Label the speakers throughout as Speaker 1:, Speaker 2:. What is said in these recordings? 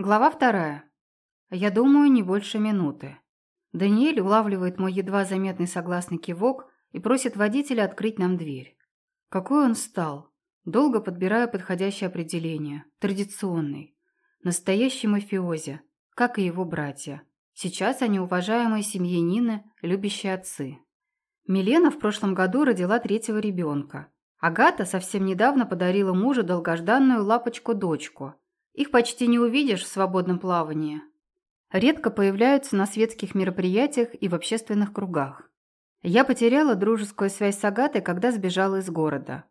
Speaker 1: Глава вторая. Я думаю, не больше минуты. Даниэль улавливает мой едва заметный согласный кивок и просит водителя открыть нам дверь. Какой он стал. Долго подбирая подходящее определение. Традиционный. Настоящий мафиози, как и его братья. Сейчас они уважаемые семьянины, любящие отцы. Милена в прошлом году родила третьего ребенка. Агата совсем недавно подарила мужу долгожданную лапочку-дочку – их почти не увидишь в свободном плавании. Редко появляются на светских мероприятиях и в общественных кругах. Я потеряла дружескую связь с Агатой, когда сбежала из города.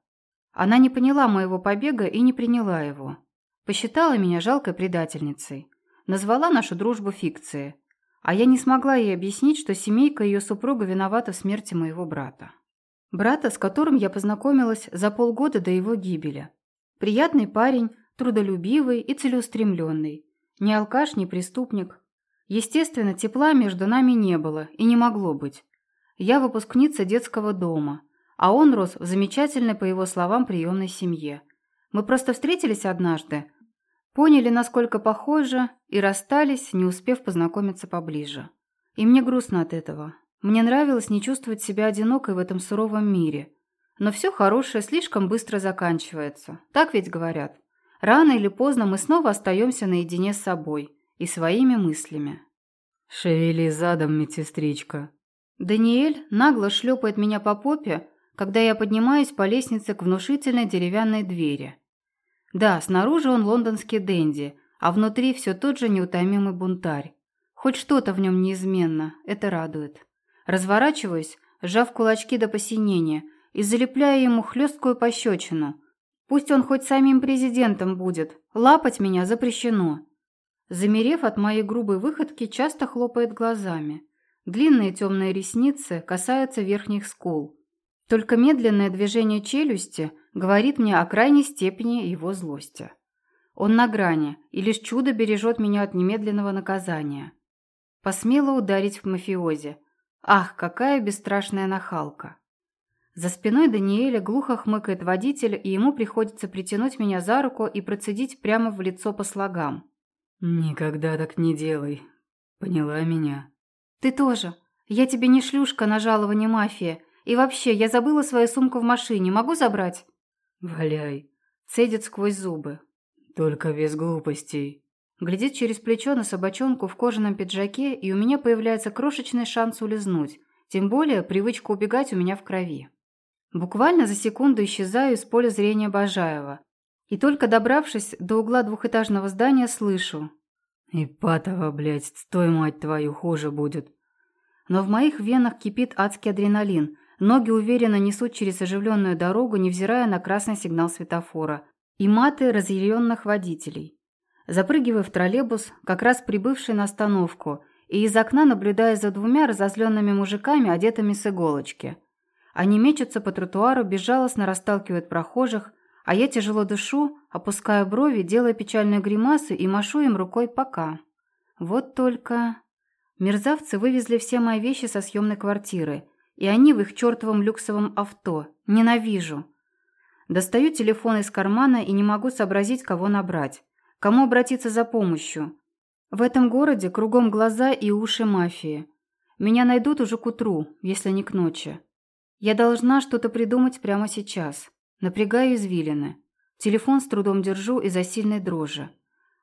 Speaker 1: Она не поняла моего побега и не приняла его. Посчитала меня жалкой предательницей. Назвала нашу дружбу фикцией. А я не смогла ей объяснить, что семейка ее супруга виновата в смерти моего брата. Брата, с которым я познакомилась за полгода до его гибели. Приятный парень, трудолюбивый и целеустремленный. Ни алкаш, ни преступник. Естественно, тепла между нами не было и не могло быть. Я выпускница детского дома, а он рос в замечательной, по его словам, приемной семье. Мы просто встретились однажды, поняли, насколько похожи, и расстались, не успев познакомиться поближе. И мне грустно от этого. Мне нравилось не чувствовать себя одинокой в этом суровом мире. Но все хорошее слишком быстро заканчивается. Так ведь говорят. Рано или поздно мы снова остаемся наедине с собой и своими мыслями.
Speaker 2: «Шевели задом, медсестричка».
Speaker 1: Даниэль нагло шлепает меня по попе, когда я поднимаюсь по лестнице к внушительной деревянной двери. Да, снаружи он лондонский денди, а внутри все тот же неутомимый бунтарь. Хоть что-то в нем неизменно, это радует. Разворачиваюсь, сжав кулачки до посинения, и залепляю ему хлесткую пощечину – Пусть он хоть самим президентом будет. Лапать меня запрещено. Замерев от моей грубой выходки, часто хлопает глазами. Длинные темные ресницы касаются верхних скул. Только медленное движение челюсти говорит мне о крайней степени его злости. Он на грани, и лишь чудо бережет меня от немедленного наказания. Посмело ударить в мафиозе. Ах, какая бесстрашная нахалка. За спиной Даниэля глухо хмыкает водитель, и ему приходится притянуть меня за руку и процедить прямо в лицо по слогам.
Speaker 2: «Никогда так не делай. Поняла меня?»
Speaker 1: «Ты тоже. Я тебе не шлюшка на жалование мафии. И вообще, я забыла свою сумку в машине. Могу забрать?»
Speaker 2: «Валяй», —
Speaker 1: цедит сквозь зубы.
Speaker 2: «Только без глупостей».
Speaker 1: Глядит через плечо на собачонку в кожаном пиджаке, и у меня появляется крошечный шанс улизнуть. Тем более привычка убегать у меня в крови. Буквально за секунду исчезаю из поля зрения Бажаева. И только добравшись до угла двухэтажного здания, слышу.
Speaker 2: «Ипатова, блядь, стой, мать твою, хуже будет».
Speaker 1: Но в моих венах кипит адский адреналин. Ноги уверенно несут через оживленную дорогу, невзирая на красный сигнал светофора. И маты разъяренных водителей. Запрыгиваю в троллейбус, как раз прибывший на остановку, и из окна наблюдаю за двумя разозленными мужиками, одетыми с иголочки – они мечутся по тротуару, безжалостно расталкивают прохожих, а я тяжело дышу, опускаю брови, делая печальную гримасу и машу им рукой «пока». Вот только... Мерзавцы вывезли все мои вещи со съемной квартиры, и они в их чертовом люксовом авто. Ненавижу. Достаю телефон из кармана и не могу сообразить, кого набрать. Кому обратиться за помощью? В этом городе кругом глаза и уши мафии. Меня найдут уже к утру, если не к ночи. Я должна что-то придумать прямо сейчас. Напрягаю извилины. Телефон с трудом держу из-за сильной дрожи.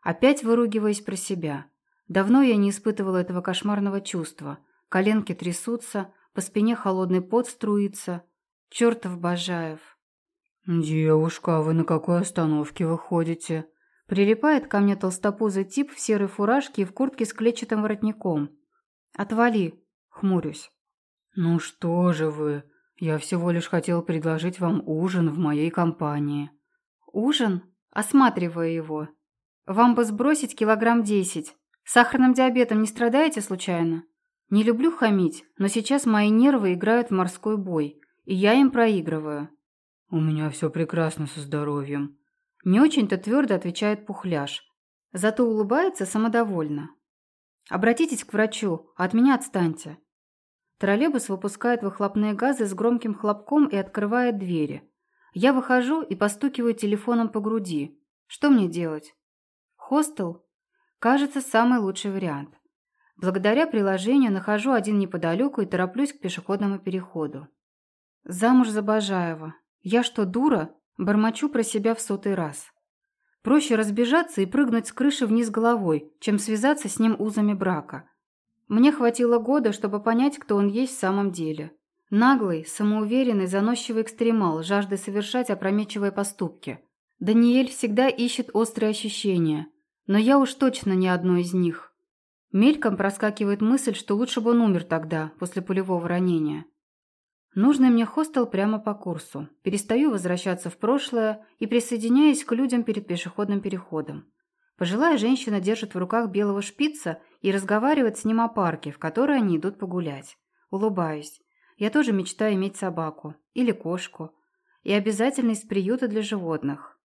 Speaker 1: Опять выругиваясь про себя. Давно я не испытывала этого кошмарного чувства. Коленки трясутся, по спине холодный пот струится. Чертов Бажаев.
Speaker 2: «Девушка, а вы на какой остановке выходите?»
Speaker 1: Прилипает ко мне толстопузый тип в серой фуражке и в куртке с клетчатым воротником. «Отвали!» — хмурюсь.
Speaker 2: «Ну что же вы?» Я всего лишь хотел предложить вам ужин в моей компании».
Speaker 1: «Ужин?» Осматривая его. «Вам бы сбросить килограмм десять. Сахарным диабетом не страдаете случайно?» «Не люблю хамить, но сейчас мои нервы играют в морской бой, и я им проигрываю».
Speaker 2: «У меня все прекрасно со здоровьем».
Speaker 1: Не очень-то твердо отвечает Пухляш. Зато улыбается самодовольно. «Обратитесь к врачу, от меня отстаньте. Троллейбус выпускает выхлопные газы с громким хлопком и открывает двери. Я выхожу и постукиваю телефоном по груди. Что мне делать? Хостел? Кажется, самый лучший вариант. Благодаря приложению нахожу один неподалеку и тороплюсь к пешеходному переходу. Замуж за Бажаева. Я что, дура? Бормочу про себя в сотый раз. Проще разбежаться и прыгнуть с крыши вниз головой, чем связаться с ним узами брака. Мне хватило года, чтобы понять, кто он есть в самом деле. Наглый, самоуверенный, заносчивый экстремал, жаждой совершать опрометчивые поступки. Даниэль всегда ищет острые ощущения, но я уж точно не одно из них. Мельком проскакивает мысль, что лучше бы он умер тогда, после пулевого ранения. Нужный мне хостел прямо по курсу. Перестаю возвращаться в прошлое и присоединяюсь к людям перед пешеходным переходом. Пожилая женщина держит в руках белого шпица и разговаривает с ним о парке, в который они идут погулять. Улыбаюсь. Я тоже мечтаю иметь собаку. Или кошку. И обязательно из приюта для животных.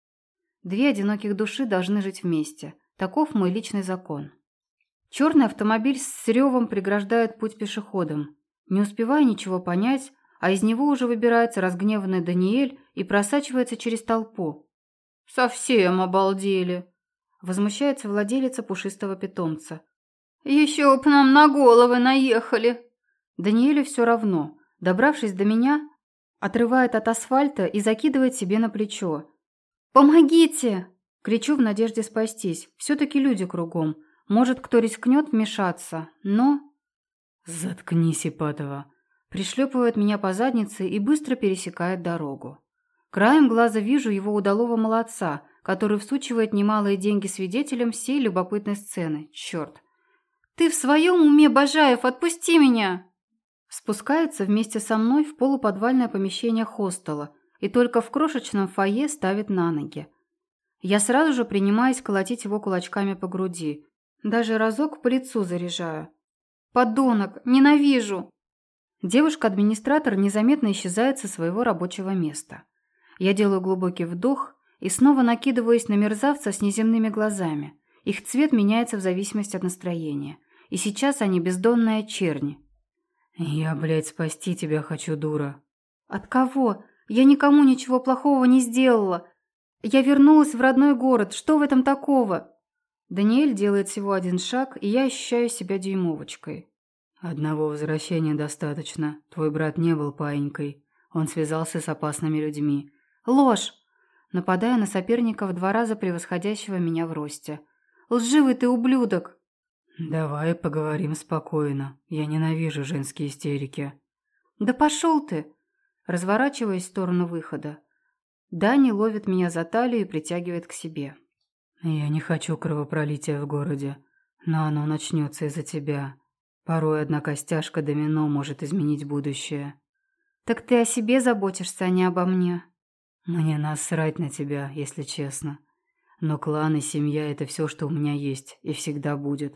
Speaker 1: Две одиноких души должны жить вместе. Таков мой личный закон. Черный автомобиль с ревом преграждает путь пешеходам. Не успевая ничего понять, а из него уже выбирается разгневанный Даниэль и просачивается через толпу. «Совсем обалдели!» Возмущается владелица пушистого питомца. «Еще б нам на головы наехали!» Даниэлю все равно. Добравшись до меня, отрывает от асфальта и закидывает себе на плечо. «Помогите!» Кричу в надежде спастись. Все-таки люди кругом. Может, кто рискнет вмешаться, но...
Speaker 2: «Заткнись, Ипатова!»
Speaker 1: Пришлепывает меня по заднице и быстро пересекает дорогу. Краем глаза вижу его удалого молодца, который всучивает немалые деньги свидетелям всей любопытной сцены. Черт! «Ты в своем уме, Бажаев, отпусти меня!» Спускается вместе со мной в полуподвальное помещение хостела и только в крошечном фойе ставит на ноги. Я сразу же принимаюсь колотить его кулачками по груди. Даже разок по лицу заряжаю. «Подонок! Ненавижу!» Девушка-администратор незаметно исчезает со своего рабочего места. Я делаю глубокий вдох и снова накидываюсь на мерзавца с неземными глазами. Их цвет меняется в зависимости от настроения. И сейчас они бездонная черни.
Speaker 2: «Я, блядь, спасти тебя хочу, дура».
Speaker 1: «От кого? Я никому ничего плохого не сделала. Я вернулась в родной город. Что в этом такого?» Даниэль делает всего один шаг, и я ощущаю себя дюймовочкой.
Speaker 2: «Одного возвращения достаточно. Твой брат не был паинькой. Он связался с опасными людьми».
Speaker 1: «Ложь!» Нападая на соперника в два раза превосходящего меня в росте. «Лживый ты ублюдок!»
Speaker 2: «Давай поговорим спокойно. Я ненавижу женские истерики».
Speaker 1: «Да пошел ты!» Разворачиваясь в сторону выхода. Дани ловит меня за талию и притягивает к себе.
Speaker 2: «Я не хочу кровопролития в городе, но оно начнется из-за тебя. Порой одна костяшка домино может изменить будущее».
Speaker 1: «Так ты о себе заботишься, а не обо мне».
Speaker 2: «Мне насрать на тебя, если честно. Но клан и семья – это все, что у меня есть и всегда будет».